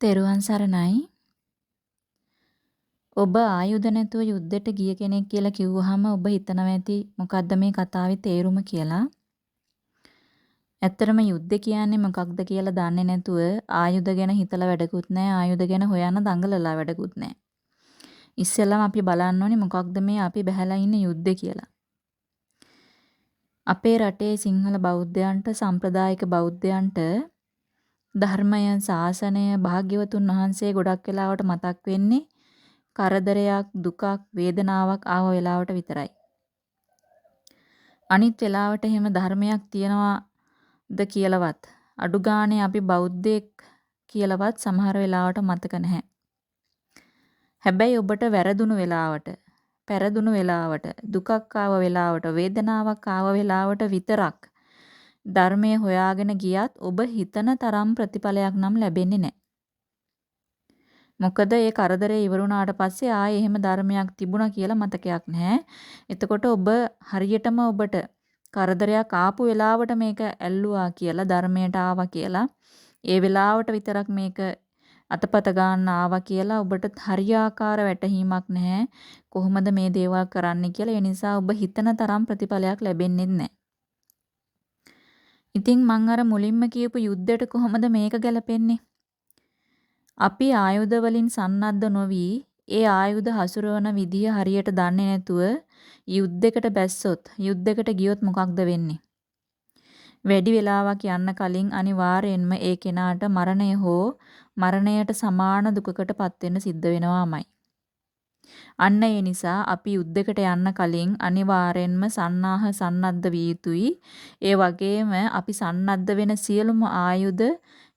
තෙරුවන් සරණයි. ඔබ ආයුධ නැතුව යුද්ධෙට ගිය කෙනෙක් කියලා කිව්වහම ඔබ හිතනවා ඇති මොකද්ද මේ කතාවේ තේරුම කියලා. ඇත්තටම යුද්ධ කියන්නේ මොකක්ද කියලා දන්නේ නැතුව ආයුධ ගැන හිතලා වැඩකුත් නැහැ ආයුධ ගැන හොයන දඟලලා වැඩකුත් නැහැ. ඉස්සෙල්ලාම අපි බලන්න ඕනේ මොකක්ද මේ අපි බහැලා ඉන්න යුද්ධ කියලා. අපේ රටේ සිංහල බෞද්ධයන්ට සම්ප්‍රදායික බෞද්ධයන්ට ධර්මය ශාසනය භාග්‍යවතුන් වහන්සේ ගොඩක් වෙලාවට මතක් වෙන්නේ කරදරයක් දුකක් වේදනාවක් ආව වෙලාවට විතරයි. අනිත් වෙලාවට එහෙම ධර්මයක් තියනවාද කියලාවත් අඩු ගානේ අපි බෞද්ධයෙක් කියලාවත් සමහර වෙලාවට මතක නැහැ. හැබැයි ඔබට වැරදුණු වෙලාවට, පෙරදුණු වෙලාවට, දුකක් ආව වෙලාවට, වේදනාවක් ආව වෙලාවට විතරක් ධර්මයේ හොයාගෙන ගියත් ඔබ හිතන තරම් ප්‍රතිඵලයක් නම් ලැබෙන්නේ නැහැ. මොකද ඒ කරදරේ ඉවරුණාට පස්සේ ආයේ එහෙම ධර්මයක් තිබුණා කියලා මතකයක් නැහැ. එතකොට ඔබ හරියටම ඔබට කරදරයක් ආපු වෙලාවට මේක ඇල්ලුවා කියලා ධර්මයට ආවා කියලා ඒ වෙලාවට විතරක් මේක අතපත ගන්න ආවා කියලා ඔබට හරියාකාර වැටහීමක් නැහැ කොහොමද මේ දේවල් කරන්න කියලා. ඒ නිසා ඔබ හිතන තරම් ප්‍රතිඵලයක් ලැබෙන්නේ නැහැ. ඉතින් මං අර මුලින්ම කියපු යුද්ධයට කොහොමද මේක ගැලපෙන්නේ? අපි ආයුධ වලින් සන්නද්ධ නොවි ඒ ආයුධ හසුරවන විදිය හරියට දන්නේ නැතුව යුද්ධයකට බැස්සොත් යුද්ධයකට ගියොත් මොකක්ද වෙන්නේ? වැඩි වෙලාවක් යන්න කලින් අනිවාර්යෙන්ම ඒ කෙනාට මරණය හෝ මරණයට සමාන දුකකට පත් වෙන්න සිද්ධ වෙනවාමයි. අන්න ඒ නිසා අපි යුද්ධයකට යන්න කලින් අනිවාර්යෙන්ම සන්නාහ සන්නද්ධ විය යුතුයි. ඒ වගේම අපි සන්නද්ධ වෙන සියලුම ආයුධ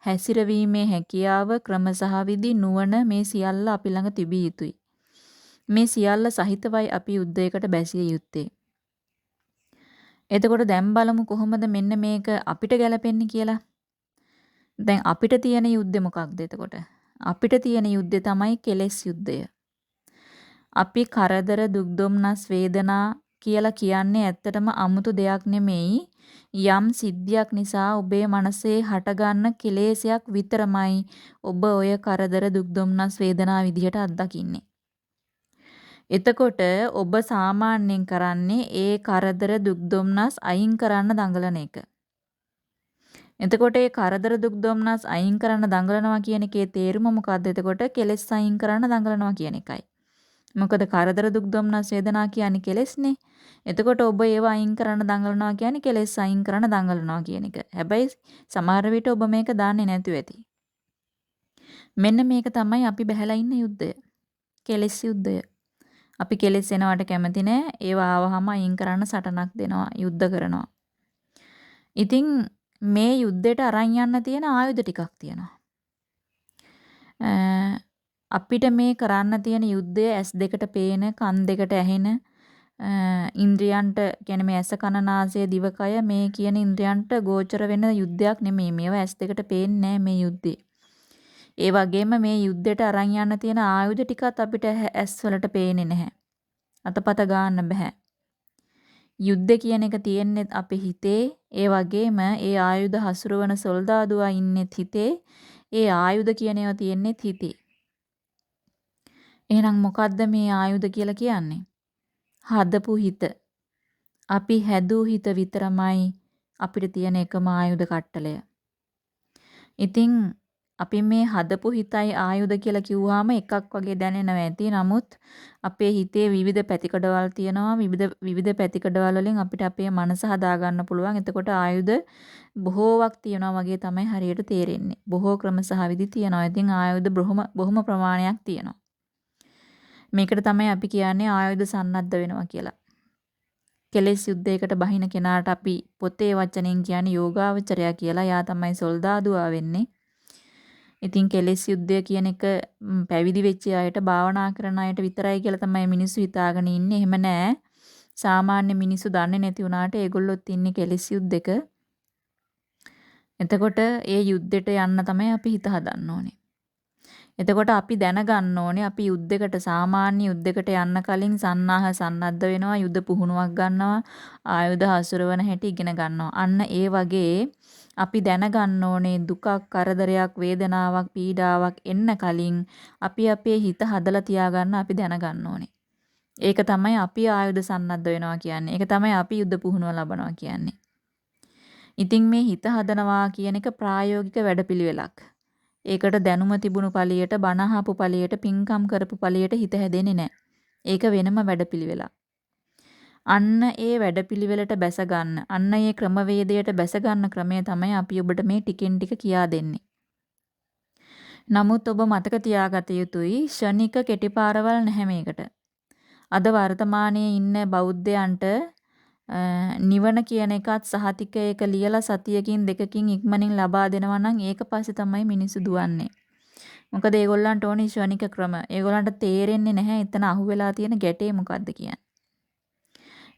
හැසිරවීමේ හැකියාව ක්‍රම සහ විදි නුවණ මේ සියල්ල අපි ළඟ තිබිය යුතුයි. මේ සියල්ල සහිතවයි අපි යුද්ධයකට බැසිය යුත්තේ. එතකොට දැන් බලමු කොහොමද මෙන්න මේක අපිට ගැලපෙන්නේ කියලා. දැන් අපිට තියෙන යුද්ධය මොකක්ද එතකොට? අපිට තියෙන යුද්ධය තමයි කෙලෙස් යුද්ධය. අපි කරදර දුක් දුම්නස් වේදනා කියලා කියන්නේ ඇත්තටම 아무තු දෙයක් නෙමෙයි යම් සිද්ධියක් නිසා ඔබේ මනසේ හටගන්න කෙලෙසයක් විතරමයි ඔබ ඔය කරදර දුක් දුම්නස් වේදනා විදිහට අත්දකින්නේ. එතකොට ඔබ සාමාන්‍යයෙන් කරන්නේ ඒ කරදර දුක් දුම්නස් අයින් කරන්න දඟලන එක. එතකොට ඒ කරදර දුක් දුම්නස් අයින් කරන්න දඟලනවා කියන එකේ තේරුම මොකද්ද? එතකොට කෙලෙස් අයින් කරන්න දඟලනවා කියන එකයි. මොකද කරදර දුක් දුම්නස් වේදනා කියන්නේ කෙලෙස්නේ. එතකොට ඔබ ඒව අයින් කරන්න දඟලනවා කියන්නේ කෙලෙස් අයින් කරන්න දඟලනවා කියන එක. හැබැයි සමහර විට ඔබ මේක දන්නේ නැතුව ඇති. මෙන්න මේක තමයි අපි බහැලා ඉන්න යුද්ධය. කෙලෙස් යුද්ධය. අපි කෙලෙස් එනවට කැමති නෑ. ඒව ආවහම අයින් කරන්න සටනක් දෙනවා, යුද්ධ කරනවා. ඉතින් මේ යුද්ධයට අරන් යන්න තියෙන ආයුධ ටිකක් තියෙනවා. අපිට මේ කරන්න තියෙන යුද්ධය ඇස් දෙකට පේන, කන් දෙකට ඇහෙන ඉන්ද්‍රයන්ට කියන්නේ මේ ඇස කන නාසය දිවකය මේ කියන ඉන්ද්‍රයන්ට ගෝචර වෙන යුද්ධයක් නෙමෙයි. මේවා ඇස් දෙකට පේන්නේ මේ යුද්ධේ. ඒ වගේම මේ යුද්ධයට අරන් යන්න තියෙන ආයුධ ටිකත් අපිට ඇස් වලට පේන්නේ නැහැ. අතපත ගන්න බෑ. යුද්ධ කියන එක තියෙන්නේ අපේ හිතේ. ඒ වගේම ඒ ආයුධ හසුරවන සොල්දාදුවා ඉන්නේ හිතේ. ඒ ආයුධ කියන ඒවා තියෙන්නේ හිතේ. එහෙනම් මොකද්ද මේ ආයුධ කියලා කියන්නේ? හදපු හිත. අපි හැදූ හිත විතරමයි අපිට තියෙන එකම ආයුධ කට්ටලය. ඉතින් අපි මේ හදපු හිතයි ආයුධ කියලා කිව්වහම එකක් වගේ දැනෙනවා ඇති. නමුත් අපේ හිතේ විවිධ පැතිකඩවල් තියෙනවා. විවිධ විවිධ පැතිකඩවල් වලින් අපිට අපේ මනස හදා ගන්න පුළුවන්. එතකොට ආයුධ බොහෝවක් තියෙනවා වගේ තමයි හරියට තේරෙන්නේ. බොහෝ ක්‍රම සහ විදි තියෙනවා. ඉතින් ආයුධ බොහොම බොහොම ප්‍රමාණයක් තියෙනවා. මේකට තමයි අපි කියන්නේ ආයුධ සන්නද්ධ වෙනවා කියලා. කෙලෙස් යුද්ධයකට බහින කෙනාට අපි පොතේ වචනෙන් කියන්නේ යෝගාවචරයා කියලා. යා තමයි සොල්දාදුවා වෙන්නේ. ඉතින් කෙලෙස් යුද්ධය කියන එක පැවිදි වෙච්ච අයට භාවනා කරන අයට විතරයි කියලා තමයි මිනිස්සු හිතාගෙන ඉන්නේ. එහෙම නෑ. සාමාන්‍ය මිනිස්සු දන්නේ නැති වුණාට ඒගොල්ලොත් ඉන්නේ කෙලෙස් යුද්ධෙක. එතකොට ඒ යුද්ධෙට යන්න තමයි අපි හිත හදන්න ඕනේ. එතකොට අපි දැනගන්න ඕනේ අපි යුද්ධයකට සාමාන්‍ය යුද්ධයකට යන්න කලින් සන්නාහ සන්නද්ධ වෙනවා යුද්ධ පුහුණුවක් ගන්නවා ආයුධ හසුරවන හැටි ඉගෙන ගන්නවා. අන්න ඒ වගේ අපි දැනගන්න ඕනේ දුකක් කරදරයක් වේදනාවක් පීඩාවක් එන්න කලින් අපි අපේ හිත හදලා තියාගන්න අපි දැනගන්න ඕනේ. ඒක තමයි අපි ආයුධ සන්නද්ධ වෙනවා කියන්නේ. ඒක තමයි අපි යුද්ධ පුහුණුව ලබනවා කියන්නේ. ඉතින් මේ හිත හදනවා කියන එක ප්‍රායෝගික වැඩපිළිවෙලක්. ඒකට දැනුම තිබුණු පළියට බණ අහපු පළියට පින්කම් කරපු පළියට හිත හැදෙන්නේ නැහැ. ඒක වෙනම වැඩපිළිවෙලක්. අන්න ඒ වැඩපිළිවෙලට බැස ගන්න. අන්න ඒ ක්‍රමවේදයට බැස ගන්න ක්‍රමය තමයි අපි ඔබට මේ ටිකෙන් ටික කියා දෙන්නේ. නමුත් ඔබ මතක තියාගත යුතුයි ෂණික කෙටිපාරවල් නැහැ මේකට. අද වර්තමානයේ ඉන්න බෞද්ධයන්ට නිවන කියන එකත් සහතිකයක ලියලා සතියකින් දෙකකින් ඉක්මනින් ලබා දෙනවා නම් ඒක පස්සේ තමයි මිනිස්සු දුවන්නේ. මොකද ඒගොල්ලන්ට ඕනේ ශවනික ක්‍රම. ඒගොල්ලන්ට තේරෙන්නේ නැහැ එතන අහුවෙලා තියෙන ගැටේ මොකද්ද කියන්නේ.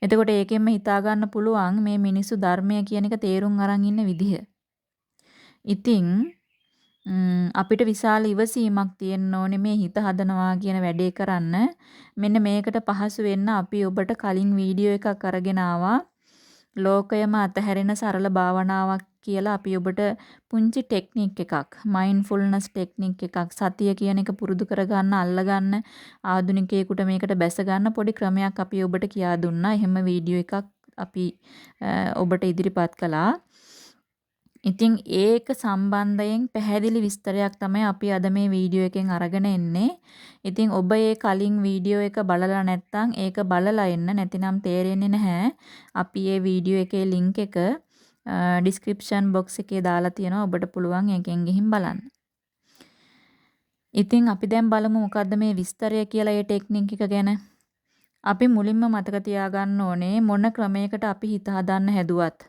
එතකොට ඒකෙන්ම හිතා ගන්න පුළුවන් මේ මිනිස්සු ධර්මය කියන එක තේරුම් අරන් ඉන්න විදිහ. ඉතින් අපිට විශාල ඉවසීමක් තියෙන්න ඕනේ මේ හිත හදනවා කියන වැඩේ කරන්න. මෙන්න මේකට පහසු වෙන්න අපි ඔබට කලින් වීඩියෝ එකක් අරගෙන ආවා. ලෝකයම අතහැරෙන සරල භාවනාවක් කියලා අපි ඔබට පුංචි ටෙක්නික් එකක් මයින්ඩ්ෆුල්නස් ටෙක්නික් එකක් සතිය කියන එක පුරුදු කරගන්න අල්ලගන්න ආධුනිකයෙකුට මේකට බැස ගන්න පොඩි ක්‍රමයක් අපි ඔබට කියා දුන්නා. එහෙම වීඩියෝ එකක් අපි ඔබට ඉදිරිපත් කළා. ඉතින් ඒක සම්බන්ධයෙන් පැහැදිලි විස්තරයක් තමයි අපි අද මේ වීඩියෝ එකෙන් අරගෙන එන්නේ. ඉතින් ඔබ ඒ කලින් වීඩියෝ එක බලලා නැත්නම් ඒක බලලා එන්න නැතිනම් තේරෙන්නේ නැහැ. අපි මේ වීඩියෝ එකේ link එක description box එකේ දාලා තියෙනවා. ඔබට පුළුවන් එකෙන් ගිහින් බලන්න. ඉතින් අපි දැන් බලමු මොකද්ද මේ විස්තරය කියලා ඒ ටෙක්නික් එක ගැන. අපි මුලින්ම මතක තියාගන්න ඕනේ මොන ක්‍රමයකට අපි හිත හදන්න හැදුවත්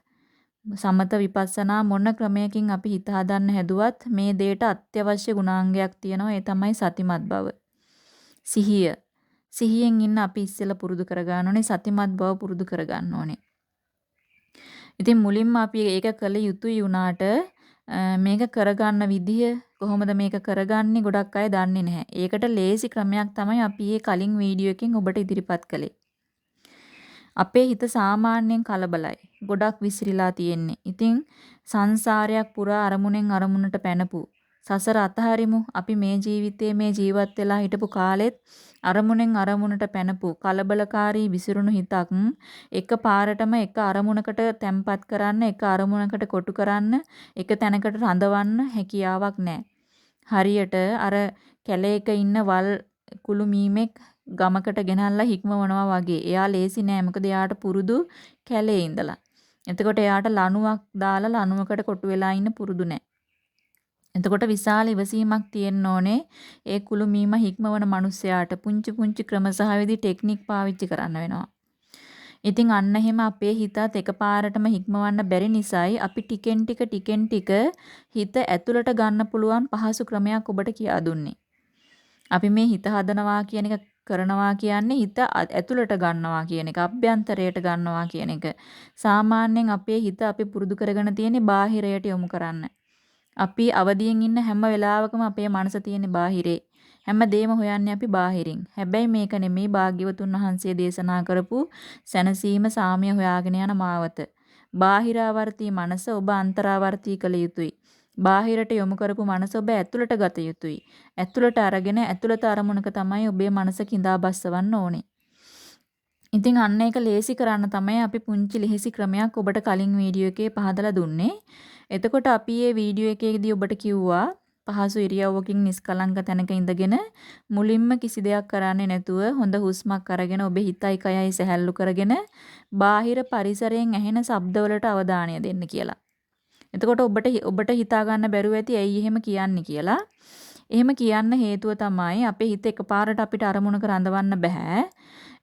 සමත විපස්සනා මොන ක්‍රමයකින් අපි හිත හදන්න හැදුවත් මේ දෙයට අත්‍යවශ්‍ය ගුණාංගයක් තියෙනවා ඒ තමයි සතිමත් බව. සිහිය. සිහියෙන් ඉන්න අපි ඉස්සෙල්ලා පුරුදු කරගන්න ඕනේ සතිමත් බව පුරුදු කරගන්න ඕනේ. ඉතින් මුලින්ම අපි ඒක කළ යුතුයි උනාට මේක කරගන්න විදිහ කොහොමද මේක කරගන්නේ ගොඩක් අය දන්නේ නැහැ. ඒකට ලේසි ක්‍රමයක් තමයි අපි මේ කලින් වීඩියෝ එකෙන් ඔබට ඉදිරිපත් කළේ. අපේ හිත සාමාන්‍යයෙන් කලබලයි. ගොඩක් විසිරීලා තියෙන්නේ. ඉතින් සංසාරයක් පුරා අරමුණෙන් අරමුණට පැනපු සසර අතහරිමු. අපි මේ ජීවිතයේ මේ ජීවත් වෙලා හිටපු කාලෙත් අරමුණෙන් අරමුණට පැනපු කලබලකාරී විසිරුණු හිතක් එක පාරටම එක අරමුණකට තැම්පත් කරන්න එක අරමුණකට කොටු කරන්න එක තැනකට රඳවන්න හැකියාවක් නැහැ. හරියට අර කැලේක ඉන්න වල් කුළු මීමෙක් ගමකට ගෙනල්ලා හික්මවනවා වගේ. එයා ලේසි නෑ. මොකද එයාට පුරුදු කැලේ ඉඳලා. එතකොට එයාට ලණුවක් දාලා ලණුවකට කොටු වෙලා ඉන්න පුරුදු නෑ. එතකොට විශාල ඉවසීමක් තියෙන්න ඕනේ ඒ කුළු මීම හික්මවන මිනිස්සයාට පුංචි පුංචි ක්‍රම සහ විදි ටෙක්නික් පාවිච්චි කරන්න වෙනවා. ඉතින් අන්න එහෙම අපේ හිතත් එකපාරටම හික්මවන්න බැරි නිසායි අපි ටිකෙන් ටික ටිකෙන් ටික හිත ඇතුළට ගන්න පුළුවන් පහසු ක්‍රමයක් ඔබට කියා දුන්නේ. අපි මේ හිත හදනවා කියන එක කරනවා කියන්නේ හිත ඇතුළට ගන්නවා කියන එක, අභ්‍යන්තරයට ගන්නවා කියන එක. සාමාන්‍යයෙන් අපේ හිත අපි පුරුදු කරගෙන තියෙන්නේ බාහිරයට යොමු කරන්න. අපි අවදියෙන් ඉන්න හැම වෙලාවකම අපේ මනස තියෙන්නේ බාහිරේ. හැම දෙයක්ම හොයන්නේ අපි බාහිරින්. හැබැයි මේක නෙමෙයි භාග්‍යවතුන් වහන්සේ දේශනා කරපු සැනසීම සාමිය හොයාගෙන යන මාවත. බාහිරාවර්තී මනස ඔබ අන්තරාවර්තී කළ යුතුයි. බාහිරට යොමු කරපු මනස ඔබ ඇතුළට ගත යුතුයි. ඇතුළට අරගෙන ඇතුළත අරමුණක තමයි ඔබේ මනස කිඳා බස්සවන්න ඕනේ. ඉතින් අන්න ඒක ලේසි කරන්න තමයි අපි පුංචි ලෙහෙසි ක්‍රමයක් ඔබට කලින් වීඩියෝ එකේ පහදලා දුන්නේ. එතකොට අපි මේ වීඩියෝ එකේදී ඔබට කිව්වා පහසු ඉරියව්වකින් නිස්කලංක තැනක ඉඳගෙන මුලින්ම කිසි දෙයක් කරන්නේ නැතුව හොඳ හුස්මක් අරගෙන ඔබේ හිතයි කයයි සැහැල්ලු කරගෙන බාහිර පරිසරයෙන් ඇහෙන ශබ්දවලට අවධානය දෙන්න කියලා. එතකොට ඔබට ඔබට හිතා ගන්න බැරුව ඇති ඇයි එහෙම කියන්නේ කියලා. එහෙම කියන්න හේතුව තමයි අපේ හිත එකපාරට අපිට අරමුණක රඳවන්න බෑ.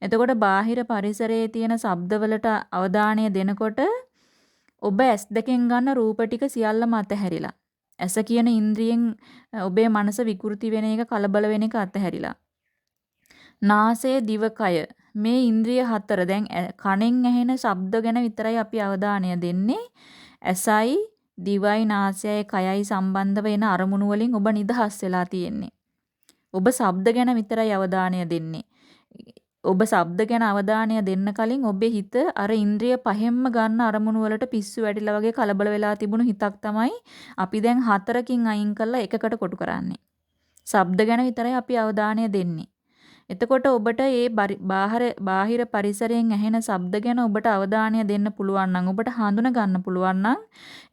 එතකොට බාහිර පරිසරයේ තියෙන ශබ්දවලට අවධානය දෙනකොට ඔබ ඇස් දෙකෙන් ගන්න රූප ටික සියල්ලම අතහැරිලා. ඇස කියන ඉන්ද්‍රියෙන් ඔබේ මනස විකෘති වෙන එක කලබල වෙන එක අතහැරිලා. නාසය දිවකය මේ ඉන්ද්‍රිය හතර දැන් කණෙන් ඇහෙන ශබ්ද ගැන විතරයි අපි අවධානය දෙන්නේ. ඇසයි දිවයි නාසයයි කයයි සම්බන්ධ වෙන අරමුණු වලින් ඔබ නිදහස් වෙලා තියෙන්නේ. ඔබ ශබ්ද ගැන විතරයි අවධානය දෙන්නේ. ඔබ ශබ්ද ගැන අවධානය දෙන්න කලින් ඔබේ හිත අර ඉන්ද්‍රිය පහෙන්ම ගන්න අරමුණු වලට පිස්සු වැටිලා වගේ කලබල වෙලා තිබුණු හිතක් තමයි අපි දැන් හතරකින් අයින් කරලා එකකට කොටු කරන්නේ. ශබ්ද ගැන විතරයි අපි අවධානය දෙන්නේ. එතකොට ඔබට ඒ බාහිර බාහිර පරිසරයෙන් ඇහෙන ශබ්ද ගැන ඔබට අවධානය දෙන්න පුළුවන් නම් ඔබට හඳුන ගන්න පුළුවන් නම්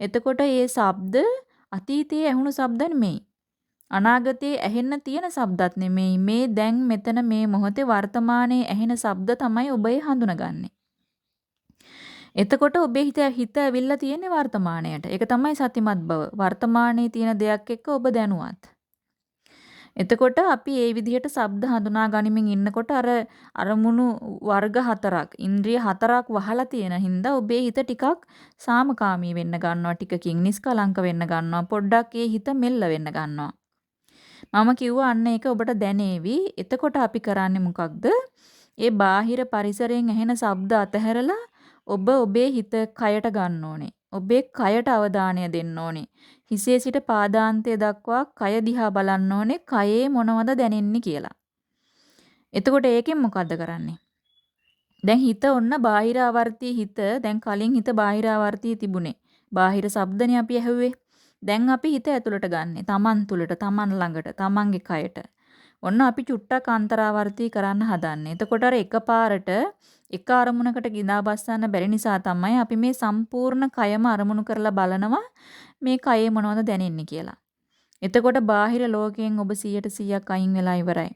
එතකොට ඒ ශබ්ද අතීතයේ ඇහුණු ශබ්ද නෙමෙයි. අනාගතයේ ඇහෙන්න තියෙන ශබ්දත් නෙමෙයි මේ දැන් මෙතන මේ මොහොතේ වර්තමානයේ ඇහෙන ශබ්ද තමයි ඔබ ඒ හඳුනගන්නේ. එතකොට ඔබේ හිත හිත ඇවිල්ලා තියෙන්නේ වර්තමාණයට. ඒක තමයි සතිමත් බව. වර්තමානයේ තියෙන දෙයක් එක්ක ඔබ දැනුවත්. එතකොට අපි ඒ විදිහට ශබ්ද හඳුනා ගනිමින් ඉන්නකොට අර අරමුණු වර්ග හතරක්, ඉන්ද්‍රිය හතරක් වහලා තියෙන හින්දා ඔබේ හිත ටිකක් සාමකාමී වෙන්න ගන්නවා, ටිකකින් නිස්කලංක වෙන්න ගන්නවා, පොඩ්ඩක් ඒ හිත මෙල්ල වෙන්න ගන්නවා. මම කිව්වා අන්න ඒක ඔබට දැනේවි. එතකොට අපි කරන්නේ මොකක්ද? ඒ බාහිර පරිසරයෙන් ඇහෙන ශබ්ද අතහැරලා ඔබ ඔබේ හිත කයට ගන්න ඕනේ. ඔබේ කයට අවධානය දෙන්න ඕනේ. හිසේ සිට පාදාන්තය දක්වා කය දිහා බලන්න ඕනේ. කයේ මොනවද දැනෙන්නේ කියලා. එතකොට ඒකෙන් මොකද්ද කරන්නේ? දැන් හිත ඔන්න බාහිර ආවර්තී හිත දැන් කලින් හිත බාහිර ආවර්තී තිබුණේ. බාහිර ශබ්දනේ අපි ඇහුවේ. දැන් අපි හිත ඇතුළට ගන්නෙ. Taman තුලට, Taman ළඟට, Tamanගේ කයට. ඔන්න අපි චුට්ටක් අන්තරාවර්තී කරන්න හදන්නේ. එතකොට අර එකපාරට එක අරමුණකට ගිඳා බස්සන්න බැරි නිසා තමයි අපි මේ සම්පූර්ණ කයම අරමුණු කරලා බලනවා මේ කයේ මොනවද දැනෙන්නේ කියලා. එතකොට බාහිර ලෝකයෙන් ඔබ 100%ක් අයින් වෙලා ඉවරයි.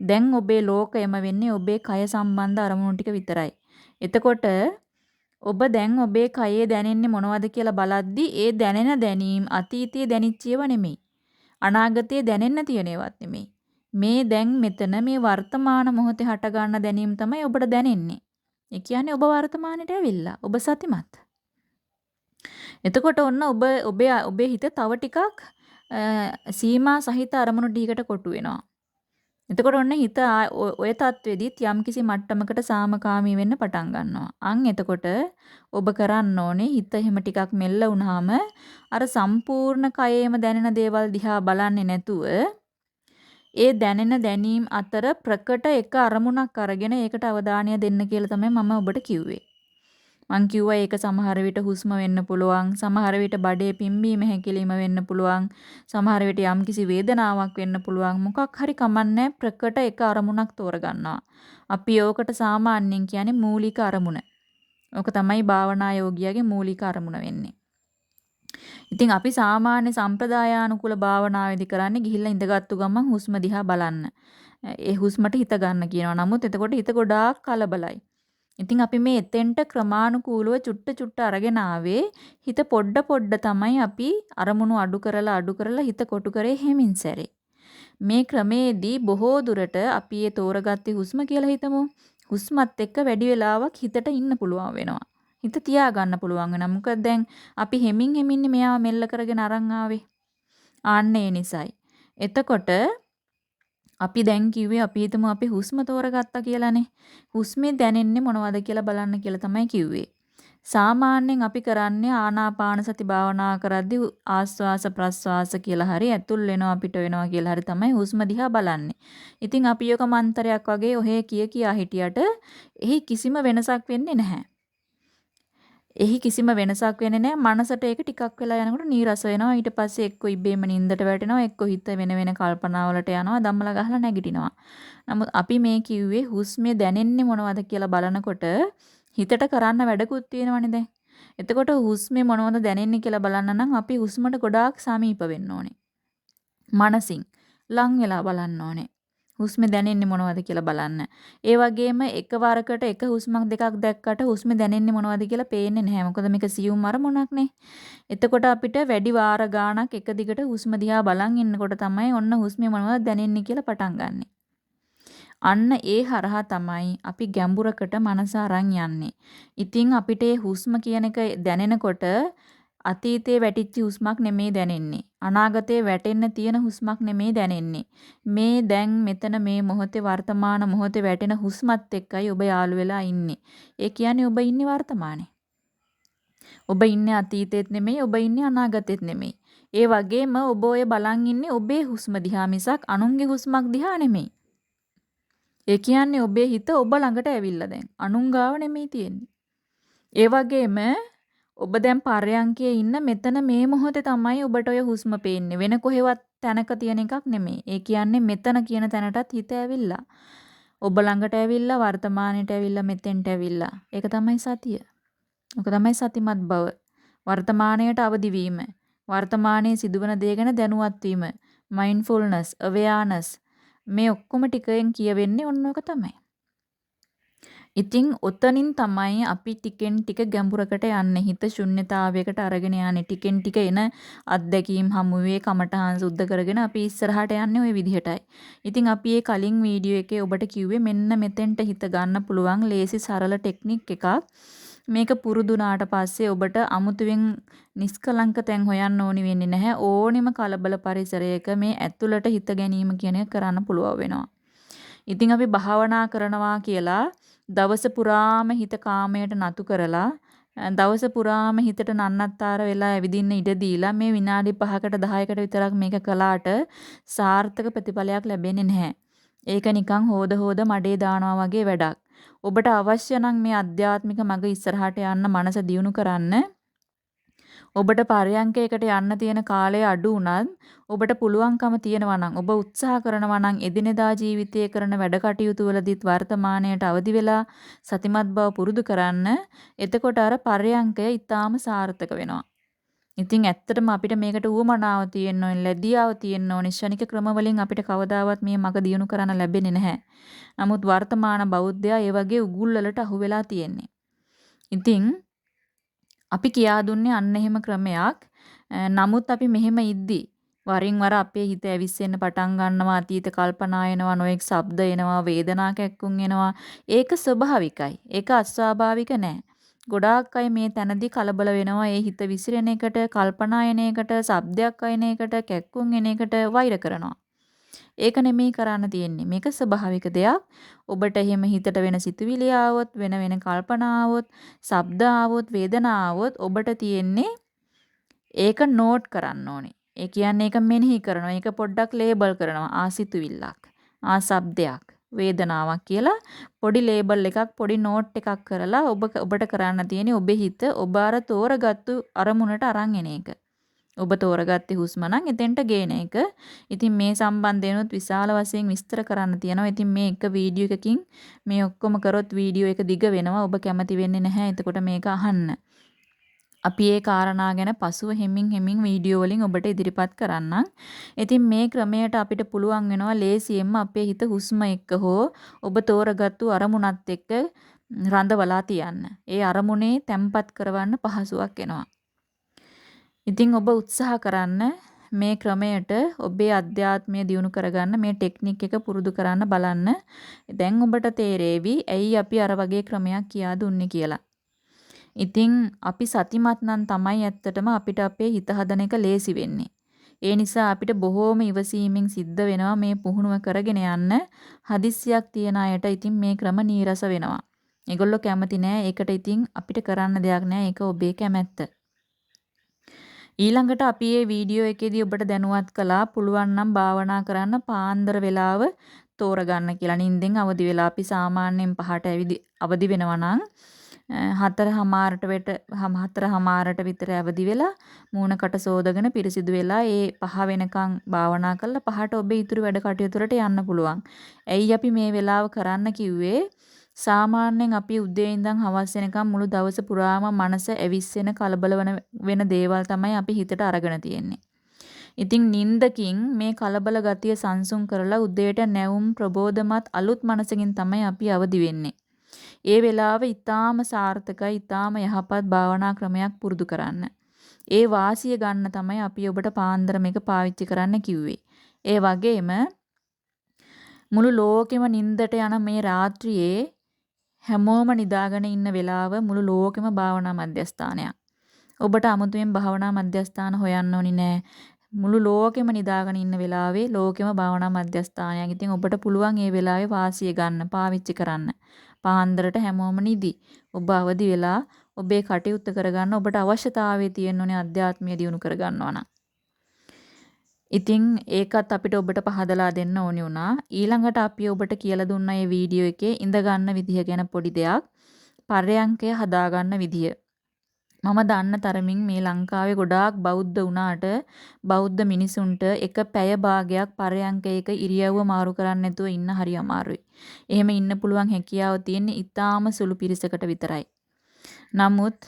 දැන් ඔබේ ලෝකයම වෙන්නේ ඔබේ කය සම්බන්ධ අරමුණු ටික විතරයි. එතකොට ඔබ දැන් ඔබේ කයේ දැනෙන්නේ මොනවද කියලා බලද්දි ඒ දැනෙන දැනීම් අතීතයේ දැනිච්ච ඒවා නෙමෙයි. අනාගතයේ දැනෙන්න තියෙන ඒවාත් නෙමෙයි. මේ දැන් මෙතන මේ වර්තමාන මොහොතේ හට ගන්න දැනීම තමයි ඔබට දැනෙන්නේ. ඒ කියන්නේ ඔබ වර්තමානයට ඇවිල්ලා. ඔබ සතිමත්. එතකොට ඔන්න ඔබ ඔබේ ඔබේ හිත තව ටිකක් සීමා සහිත අරමුණු ටිකට කොටු වෙනවා. එතකොට ඔන්න හිත ඔය தത്വෙදිත් යම්කිසි මට්ටමකට සාමකාමී වෙන්න පටන් ගන්නවා. අන් එතකොට ඔබ කරන්න ඕනේ හිත එහෙම ටිකක් මෙල්ල වුණාම අර සම්පූර්ණ කයේම දැනෙන දේවල් දිහා බලන්නේ නැතුව ඒ දැනෙන දැනීම් අතර ප්‍රකට එක අරමුණක් අරගෙන ඒකට අවධානය දෙන්න කියලා තමයි මම ඔබට කිව්වේ. මං කිව්වා ඒක සමහර විට හුස්ම වෙන්න පුළුවන් සමහර විට බඩේ පිම්බීම හැකිලිම වෙන්න පුළුවන් සමහර විට යම්කිසි වේදනාවක් වෙන්න පුළුවන් මොකක් හරි කමන්නේ ප්‍රකට එක අරමුණක් තෝරගන්නවා අපි ඕකට සාමාන්‍යයෙන් කියන්නේ මූලික අරමුණ ඕක තමයි භාවනා යෝගියාගේ මූලික අරමුණ වෙන්නේ ඉතින් අපි සාමාන්‍ය සම්ප්‍රදායානුකූල භාවනාවේදී කරන්නේ ගිහිල්ලා ඉඳගත්තු ගමන් හුස්ම දිහා බලන්න. ඒ හුස්මට හිත ගන්න කියනවා. නමුත් එතකොට හිත ගොඩාක් කලබලයි. ඉතින් අපි මේ එතෙන්ට ක්‍රමානුකූලව චුට්ට චුට්ට අරගෙන ආවේ හිත පොඩ පොඩ තමයි අපි අරමුණු අඩු කරලා අඩු කරලා හිත කොටු කරේ හැමින් සැරේ. මේ ක්‍රමේදී බොහෝ දුරට අපි ඒ තෝරගත්තේ හුස්ම කියලා හිතමු. හුස්මත් එක්ක වැඩි වෙලාවක් හිතට ඉන්න පුළුවන් වෙනවා. හිත තියා ගන්න පුළුවන් වෙනවා. මොකද දැන් අපි හෙමින් හෙමින් මෙයාව මෙල්ල කරගෙන අරන් ආවේ. ආන්න ඒ නිසයි. එතකොට අපි දැන් කිව්වේ අපි හිතමු අපි හුස්ම තෝරගත්තා කියලානේ. හුස්මේ දැනෙන්නේ මොනවද කියලා බලන්න කියලා තමයි කිව්වේ. සාමාන්‍යයෙන් අපි කරන්නේ ආනාපාන සති භාවනා කරද්දී ආස්වාස ප්‍රස්වාස කියලා හරි ඇතුල් වෙනවා පිට වෙනවා කියලා හරි තමයි හුස්ම දිහා බලන්නේ. ඉතින් අපි යක මන්තරයක් වගේ ඔහේ කිය කියා හිටියට එහි කිසිම වෙනසක් වෙන්නේ නැහැ. එහි කිසිම වෙනසක් වෙන්නේ නැහැ. මනසට ඒක ටිකක් වෙලා යනකොට නීරස වෙනවා. ඊට පස්සේ එක්ක ඉබ්බේම නිින්දට වැටෙනවා, එක්ක හිත වෙන වෙන කල්පනාවලට යනවා, දම්මල ගහලා නැගිටිනවා. නමුත් අපි මේ කිව්වේ හුස්මේ දැනෙන්නේ මොනවද කියලා බලනකොට හිතට කරන්න වැඩකුත් තියෙනවනේ දැන්. එතකොට හුස්මේ මොනවද දැනෙන්නේ කියලා බලන්න නම් අපි හුස්මට ගොඩාක් සමීප වෙන්න ඕනේ. මනසින් ලං වෙලා බලන්න ඕනේ. හුස්ම දැනෙන්නේ මොනවද කියලා බලන්න. ඒ වගේම එකවරකට එක හුස්මක් දෙකක් දැක්කට හුස්ම දැනෙන්නේ මොනවද කියලා පේන්නේ නැහැ. මොකද මේක සියුම් අරමුණක්නේ. එතකොට අපිට වැඩි වාර ගාණක් එක දිගට හුස්ම දිහා බලන් ඉන්නකොට තමයි ඔන්න හුස්මේ මොනවද දැනෙන්නේ කියලා පටන් ගන්නෙ. අන්න ඒ හරහා තමයි අපි ගැඹුරකට මනස අරන් යන්නේ. ඉතින් අපිට හුස්ම කියන එක දැනෙනකොට අතීතයේ වැටිච්ච හුස්මක් නෙමේ දැනෙන්නේ. අනාගතයේ වැටෙන්න තියෙන හුස්මක් නෙමේ දැනෙන්නේ. මේ දැන් මෙතන මේ මොහොතේ වර්තමාන මොහොතේ වැටෙන හුස්මත් එක්කයි ඔබ යාළු වෙලා ඉන්නේ. ඒ කියන්නේ ඔබ ඉන්නේ වර්තමානයේ. ඔබ ඉන්නේ අතීතෙත් නෙමෙයි ඔබ ඉන්නේ අනාගතෙත් නෙමෙයි. ඒ වගේම ඔබ ඔය බලන් ඉන්නේ ඔබේ හුස්ම දිහා මිසක් අනුන්ගේ හුස්මක් දිහා නෙමෙයි. ඒ කියන්නේ ඔබේ හිත ඔබ ළඟට ඇවිල්ලා දැන්. අනුන් ගාව නෙමෙයි තියෙන්නේ. ඒ වගේම ඔබ දැන් පරයන්කේ ඉන්න මෙතන මේ මොහොතේ තමයි ඔබට ඔය හුස්ම පේන්නේ. වෙන කොහෙවත් තැනක තියෙන එකක් නෙමෙයි. ඒ කියන්නේ මෙතන කියන තැනටත් හිත ඇවිල්ලා. ඔබ ළඟට ඇවිල්ලා වර්තමානයට ඇවිල්ලා මෙතෙන්ට ඇවිල්ලා. ඒක තමයි සතිය. ඔක තමයි සතිමත් බව. වර්තමානයට අවදි වීම. වර්තමානයේ සිදුවන දේ ගැන දැනුවත් වීම. mindfulness, awareness මේ ඔක්කොම ටිකෙන් කියවෙන්නේ ඔන්න ඔක තමයි. ඉතින් ඔතනින් තමයි අපි ටිකෙන් ටික ගැඹුරකට යන්නේ. හිත ශුන්්‍යතාවයකට අරගෙන යන්නේ. ටිකෙන් ටික එන අත්දැකීම් හමුවේ කමඨහන් සුද්ධ කරගෙන අපි ඉස්සරහට යන්නේ ওই විදිහටයි. ඉතින් අපි මේ කලින් වීඩියෝ එකේ ඔබට කිව්වේ මෙන්න මෙතෙන්ට හිත ගන්න පුළුවන් ලේසි සරල ටෙක්නික් එකක්. මේක පුරුදුනාට පස්සේ ඔබට අමුතුවෙන් නිස්කලංක තැන් හොයන්න ඕනි වෙන්නේ නැහැ. ඕනෙම කලබල පරිසරයක මේ ඇතුළට හිත ගැනීම කියන එක කරන්න පුළුවන් වෙනවා. ඉතින් අපි භාවනා කරනවා කියලා දවස පුරාම හිත කාමයට නතු කරලා දවස පුරාම හිතට නන්නත්තර වෙලා ඇවිදින්න ඉඩ දීලා මේ විනාඩි 5කට 10කට විතරක් මේක කළාට සාර්ථක ප්‍රතිඵලයක් ලැබෙන්නේ නැහැ. ඒක නිකන් හොද හොද මඩේ දානවා වගේ වැඩක්. ඔබට අවශ්‍ය නම් මේ අධ්‍යාත්මික මඟ ඉස්සරහට යන්න මනස දියුණු කරන්න ඔබට පරයන්කයකට යන්න තියෙන කාලය අඩු වුණත් ඔබට පුළුවන්කම තියෙනවා නම් ඔබ උත්සාහ කරනවා නම් එදිනෙදා ජීවිතයේ කරන වැඩ කටයුතු වලදීත් වර්තමානයට අවදි වෙලා සතිමත් බව පුරුදු කරන්න එතකොට අර පරයන්කය ඊටාම සාර්ථක වෙනවා. ඉතින් ඇත්තටම අපිට මේකට උවමනාව තියෙන්න ඕනේ, ලැබියාව තියෙන්න ඕනේ. ශනික ක්‍රම වලින් අපිට කවදාවත් මේ මග දියුණු කරන්න ලැබෙන්නේ නැහැ. නමුත් වර්තමාන බෞද්ධයා ඒ වගේ උගුල් වලට අහු වෙලා තියෙන්නේ. ඉතින් අපි කියා දුන්නේ අන්න එහෙම ක්‍රමයක්. නමුත් අපි මෙහෙම ඉද්දි. වරින් වර අපේ හිත ඇවිස්සෙන්න පටන් ගන්නවා අතීත කල්පනා එනවා නොඑක් ශබ්ද එනවා වේදනා කැක්කුම් එනවා. ඒක ස්වභාවිකයි. ඒක අස්වාභාවික නෑ. ගොඩාක් අය මේ තැනදී කලබල වෙනවා. ඒ හිත විසිරෙන එකට කල්පනා එන එකට ශබ්දයක් එන එකට කැක්කුම් එන එකට වෛර කරනවා. ඒක නෙමෙයි කරන්න තියෙන්නේ. මේක ස්වභාවික දෙයක්. ඔබට එහෙම හිතට වෙන සිතුවිලි ආවොත්, වෙන වෙන කල්පනා ආවොත්, ශබ්ද ආවොත්, වේදනා ආවොත් ඔබට තියෙන්නේ ඒක නෝට් කරන්න ඕනේ. ඒ කියන්නේ ඒක මෙනෙහි කරනවා. ඒක පොඩ්ඩක් ලේබල් කරනවා. ආ සිතුවිල්ලක්, ආ ශබ්දයක්, වේදනාවක් කියලා පොඩි ලේබල් එකක් පොඩි නෝට් එකක් කරලා ඔබ ඔබට කරන්න තියෙන්නේ ඔබේ හිත ඔබ අර තෝරගත්තු අරමුණට අරන් එන එක. ඔබ තෝරගත්තේ හුස්ම නම් එතෙන්ට ගේන එක. ඉතින් මේ සම්බන්ධයෙන්ුත් විශාල වශයෙන් විස්තර කරන්න තියෙනවා. ඉතින් මේ එක වීඩියෝ එකකින් මේ ඔක්කොම කරොත් වීඩියෝ එක දිග වෙනවා. ඔබ කැමති වෙන්නේ නැහැ. එතකොට මේක අහන්න. අපි ඒ කාරණා ගැන පසුව හෙමින් හෙමින් වීඩියෝ වලින් ඔබට ඉදිරිපත් කරන්නම්. ඉතින් මේ ක්‍රමයට අපිට පුළුවන් වෙනවා ලේසියෙන්ම අපේ හිත හුස්ම එක්ක හෝ ඔබ තෝරගත්තු අරමුණත් එක්ක රඳවලා තියන්න. ඒ අරමුණේ තැම්පත් කරවන්න පහසුවක් එනවා. ඉතින් ඔබ උත්සාහ කරන්න මේ ක්‍රමයට ඔබේ අධ්‍යාත්මය දියුණු කරගන්න මේ ටෙක්නික් එක පුරුදු කරන්න බලන්න. දැන් ඔබට තේරෙවි ඇයි අපි අර වගේ ක්‍රමයක් කියා දුන්නේ කියලා. ඉතින් අපි සතිමත් නම් තමයි ඇත්තටම අපිට අපේ හිත හදන එක ලේසි වෙන්නේ. ඒ නිසා අපිට බොහෝම ඉවසීමෙන් සිද්ධ වෙනවා මේ පුහුණුව කරගෙන යන්න. හදිස්සියක් තියන අයට ඉතින් මේ ක්‍රම නීරස වෙනවා. ඒගොල්ලෝ කැමති නෑ. ඒකට ඉතින් අපිට කරන්න දෙයක් නෑ. ඒක ඔබේ කැමැත්ත. ඊළඟට අපි මේ වීඩියෝ එකේදී ඔබට දැනුවත් කළා පුළුවන් නම් භාවනා කරන්න පාන්දර වෙලාව තෝරගන්න කියලා. නිින්දෙන් අවදි වෙලා අපි සාමාන්‍යයෙන් පහට අවදි වෙනවා නම් හතර හමාරට වෙට හතර හමාරට විතර අවදි වෙලා මූණකට සෝදගෙන පිරිසිදු වෙලා ඒ පහ වෙනකන් භාවනා කරලා පහට ඔබේ ඉතුරු වැඩ කටයුතු වලට යන්න පුළුවන්. ඇයි අපි මේ වෙලාව කරන්න කිව්වේ? සාමාන්‍යයෙන් අපි උදේ ඉඳන් හවස වෙනකම් මුළු දවස පුරාම මනස ඇවිස්සෙන කලබල වෙන දේවල් තමයි අපි හිතට අරගෙන තියෙන්නේ. ඉතින් නින්දකින් මේ කලබල ගතිය සංසුන් කරලා උදේට නැවුම් ප්‍රබෝධමත් අලුත් මනසකින් තමයි අපි අවදි වෙන්නේ. ඒ වෙලාව ඊටාම සාර්ථකයි ඊටාම යහපත් භාවනා ක්‍රමයක් පුරුදු කරන්න. ඒ වාසිය ගන්න තමයි අපි ඔබට පාන්දර මේක පාවිච්චි කරන්න කිව්වේ. ඒ වගේම මුළු ලෝකෙම නින්දට යන මේ රාත්‍රියේ හැමෝම නිදාගෙන ඉන්න වෙලාව මුළු ලෝකෙම භාවනා මධ්‍යස්ථානයක්. ඔබට අමුතුවෙන් භාවනා මධ්‍යස්ථාන හොයන්න ඕනි නෑ. මුළු ලෝකෙම නිදාගෙන ඉන්න වෙලාවේ ලෝකෙම භාවනා මධ්‍යස්ථානයක්. ඉතින් ඔබට පුළුවන් මේ වෙලාවේ වාසිය ගන්න, පාවිච්චි කරන්න. පාන්දරට හැමෝම නිදි. ඔබ අවදි වෙලා ඔබේ කටයුත්ත කරගන්න ඔබට අවශ්‍යතාවය තියෙන්න ඕනේ අධ්‍යාත්මය දියුණු කරගන්නවා නම්. ඉතින් ඒකත් අපිට ඔබට පහදලා දෙන්න ඕනි වුණා. ඊළඟට අපි ඔබට කියලා දුන්න මේ වීඩියෝ එකේ ඉඳ ගන්න විදිහ ගැන පොඩි දෙයක්. පර්යංකය හදාගන්න විදිය. මම දන්න තරමින් මේ ලංකාවේ ගොඩාක් බෞද්ධ වුණාට බෞද්ධ මිනිසුන්ට එක පැය භාගයක් පරයන්කයක ඉරියව්ව මාරු කරන්න නැතුව ඉන්න හරි අමාරුයි. එහෙම ඉන්න පුළුවන් හැකියාව තියෙන්නේ ඊටාම සුළු පිරිසකට විතරයි. නමුත්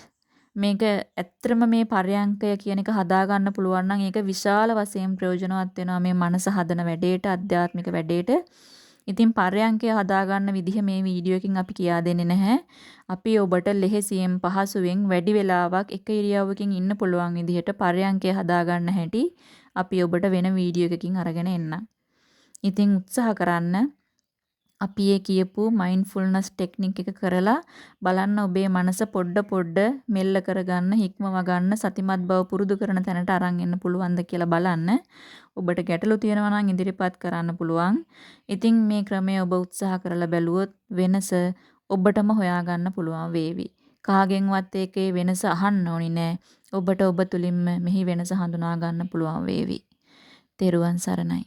මේක ඇත්තම මේ පරයන්කය කියන එක හදාගන්න පුළුවන් නම් ඒක විශාල වශයෙන් ප්‍රයෝජනවත් වෙනවා මේ මනස හදන වැඩේට අධ්‍යාත්මික වැඩේට. ඉතින් පරයන්කය හදාගන්න විදිහ මේ වීඩියෝ එකකින් අපි කියා දෙන්නේ නැහැ. අපි ඔබට ලෙහෙසියෙන් පහසුවෙන් වැඩි වෙලාවක් එක ඉරියව්වකින් ඉන්න පුළුවන් විදිහට පරයන්කය හදාගන්න හැටි අපි ඔබට වෙන වීඩියෝ එකකින් අරගෙන එන්නම්. ඉතින් උත්සාහ කරන්න අපි ඒ කියපු මයින්ඩ්ෆුල්නස් ටෙක්නික් එක කරලා බලන්න ඔබේ මනස පොඩ පොඩ මෙල්ල කරගන්න හික්මව ගන්න සතිමත් බව පුරුදු කරන තැනට අරන් එන්න පුළුවන්ද කියලා බලන්න. ඔබට ගැටලු තියෙනවා නම් ඉදිරිපත් කරන්න පුළුවන්. ඉතින් මේ ක්‍රමය ඔබ උත්සාහ කරලා බැලුවොත් වෙනස ඔබටම හොයාගන්න පුළුවන් වේවි. කාගෙන්වත් ඒකේ වෙනස අහන්න ඕනි නෑ. ඔබට ඔබ තුලින්ම මෙහි වෙනස හඳුනා ගන්න පුළුවන් වේවි. තෙරුවන් සරණයි.